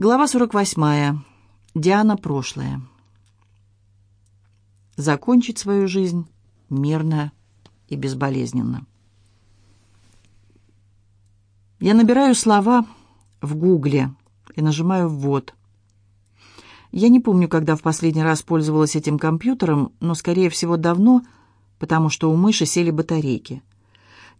Глава 48. Диана прошлое. Закончить свою жизнь мирно и безболезненно. Я набираю слова в Гугле и нажимаю «ввод». Я не помню, когда в последний раз пользовалась этим компьютером, но, скорее всего, давно, потому что у мыши сели батарейки.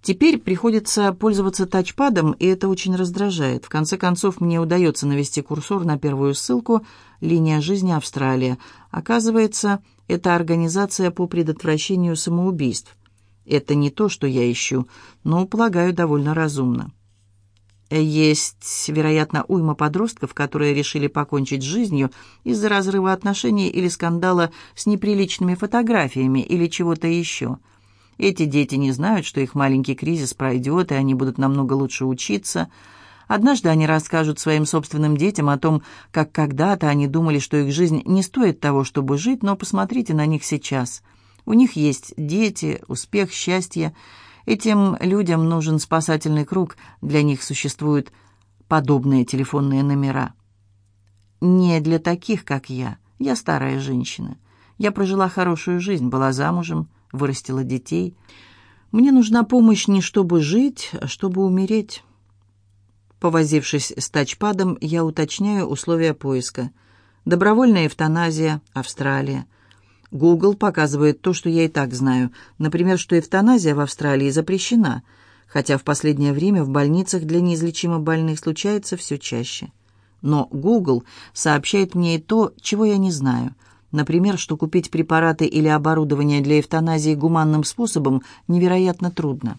Теперь приходится пользоваться тачпадом, и это очень раздражает. В конце концов, мне удается навести курсор на первую ссылку «Линия жизни Австралия». Оказывается, это организация по предотвращению самоубийств. Это не то, что я ищу, но, полагаю, довольно разумно. Есть, вероятно, уйма подростков, которые решили покончить с жизнью из-за разрыва отношений или скандала с неприличными фотографиями или чего-то еще – эти дети не знают, что их маленький кризис пройдет, и они будут намного лучше учиться. Однажды они расскажут своим собственным детям о том, как когда-то они думали, что их жизнь не стоит того, чтобы жить, но посмотрите на них сейчас. У них есть дети, успех, счастье. Этим людям нужен спасательный круг, для них существуют подобные телефонные номера. Не для таких, как я. Я старая женщина. Я прожила хорошую жизнь, была замужем, вырастила детей. Мне нужна помощь не чтобы жить, а чтобы умереть. Повозившись с тачпадом, я уточняю условия поиска. Добровольная эвтаназия, Австралия. Google показывает то, что я и так знаю. Например, что эвтаназия в Австралии запрещена, хотя в последнее время в больницах для неизлечимо больных случается все чаще. Но Google сообщает мне и то, чего я не знаю – Например, что купить препараты или оборудование для эвтаназии гуманным способом невероятно трудно.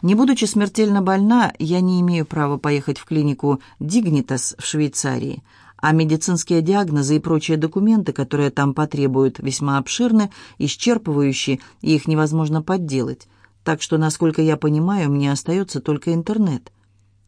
Не будучи смертельно больна, я не имею права поехать в клинику «Дигнитас» в Швейцарии, а медицинские диагнозы и прочие документы, которые там потребуют, весьма обширны, исчерпывающие, и их невозможно подделать. Так что, насколько я понимаю, мне остается только интернет.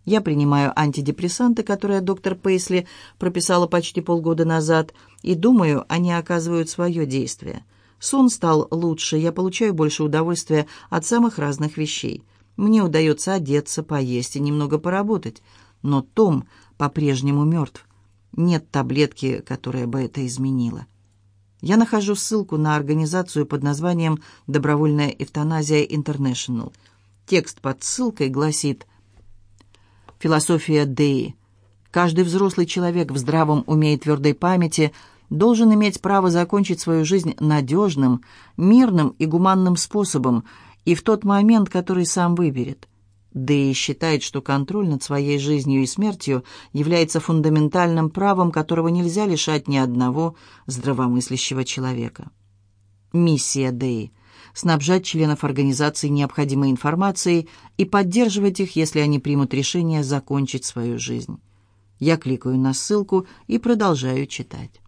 Я принимаю антидепрессанты, которые доктор Пейсли прописала почти полгода назад, и думаю, они оказывают свое действие. Сон стал лучше, я получаю больше удовольствия от самых разных вещей. Мне удается одеться, поесть и немного поработать. Но Том по-прежнему мертв. Нет таблетки, которая бы это изменила. Я нахожу ссылку на организацию под названием «Добровольная эвтаназия Интернешнл». Текст под ссылкой гласит Философия Деи. Каждый взрослый человек в здравом уме и твердой памяти должен иметь право закончить свою жизнь надежным, мирным и гуманным способом и в тот момент, который сам выберет. Деи считает, что контроль над своей жизнью и смертью является фундаментальным правом, которого нельзя лишать ни одного здравомыслящего человека. Миссия Деи – снабжать членов организации необходимой информацией и поддерживать их, если они примут решение закончить свою жизнь. Я кликаю на ссылку и продолжаю читать.